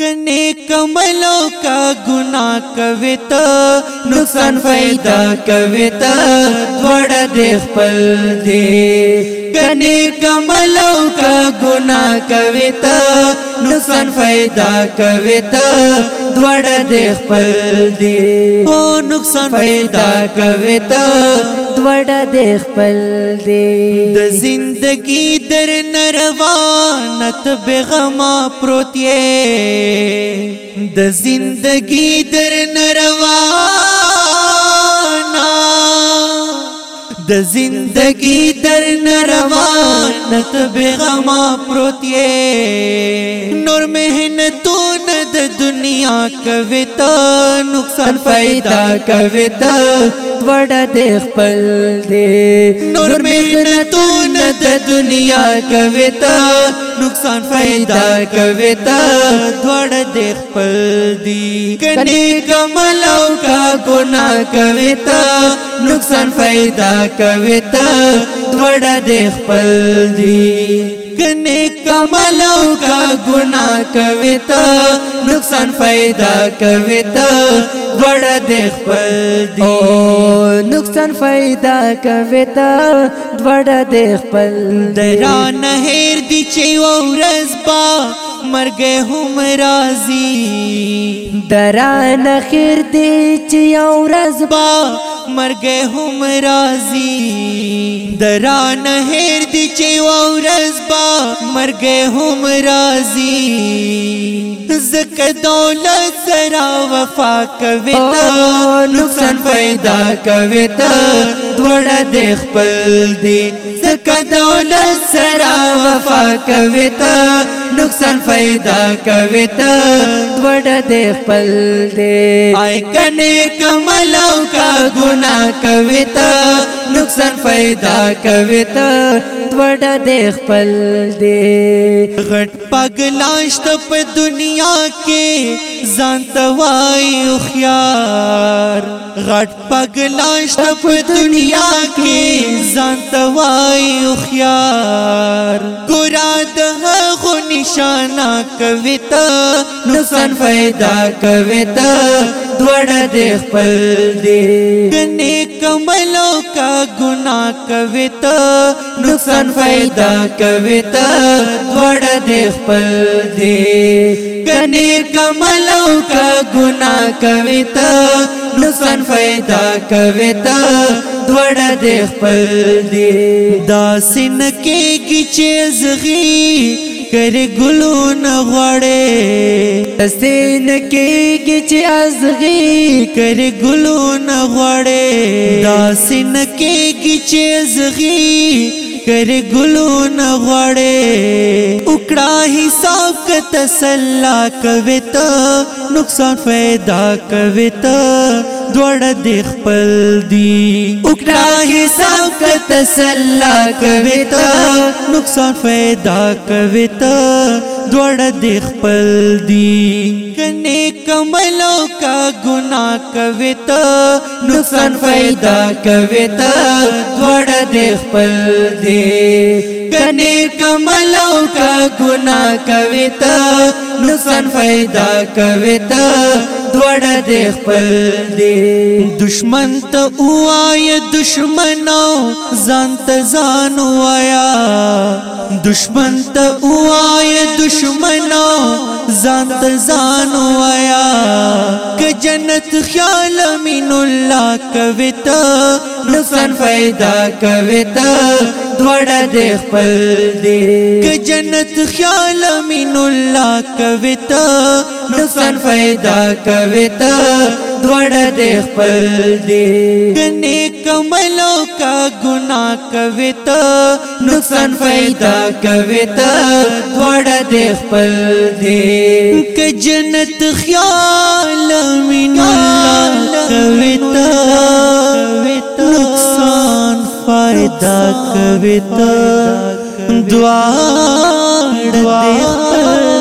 کنے کملو کا گناہ کویتا نقصان فائدہ کویتا دوڑا دیخ پل دے کنے کملو کا گناہ کویتا سن فائدہ کوي ته دوړ دې خپل دي او نقصان فائدہ کوي ته دوړ دې خپل دي د زندگی در نروانت بغما پروت یې د زندگی در نروانت د زندگی در نروان نت بغما پروتی نور مہنتو ند دنیا کویتا نقصان فائدہ کویتا وڑا دیخ پل دے نور مہنتو ند دنیا کویتا नुकसान फायदा कविता थोड़ा देख पल दी कने कमलों का गुना कविता नुकसान फायदा कविता थोड़ा देख पल दी कने कमलों का गुना कविता नुकसान फायदा कविता थोड़ा देख पल दी نقصان فائدہ کوي تا ډوړه د خپل دران هیر دی چې ورځ با مرګ هم راضي دران خیر دی چې ورځ با مرګ هم راضي دران هیر دی چې ورځ با مرګ هم راضي زک دولت سرا وفا کوي تا نقصان پیدا کوي ویتا دوړه د خپل دی زکه دولت سره وفا کویتا نقصان فائدہ کویتا دوړه د خپل دی آی کنه کملو کا ګنا کویتا نقصان پیدا کوي ته دوړه د خپل دی غټ پګلاشت په دنیا کې ځان ته وایو خيار غټ پګلاشت په دنیا کې ځان ته وایو خيار ګورا روشانا کویتا نقصان فائدہ کویتا دوڑا دیخ پل دی گنے کملو کا گناہ کویتا نقصان فائدہ کویتا دوڑا دیخ پل دی گنے کملو کا گناہ کویتا نقصان فائدہ کویتا دوړه د خپل دی دا سن کېږي چې زغي کری گلو نغوڑی تسین کی گچی ازغی کری گلو نغوڑی داسین کی گچی ازغی کری گلو نغوڑی اکڑا حساب کا تسلا کوی تا نقصان فیدا کوی تا دوړ دی خپل دی وکړه حساب ک تسلا کوي ته نقصان फायदा کوي ته دوړ دی خپل دی کني کملو کا ګنا کوي ته نقصان फायदा کوي ته دوړ دی خپل دی کني کملو کا ګنا کوي ته نقصان फायदा کوي ته دوړه د خپل دی دشمن ته وای دشمنو ځان ته ځان وایا دشمن ته وای دشمنو ځان ته ځان وایا ک جنت خیال مين الله کوي ته نقصان फायदा کوي ته دوړه د خپل دی ک جنت خیال من الله کویتا نقصان फायदा کویتا دوړه د خپل دی کني کملو کا ګنا کویتا نقصان फायदा کویتا دوړه د خپل دی ک جنت خیال من الله کویتا ستا کوي ته دعا دعا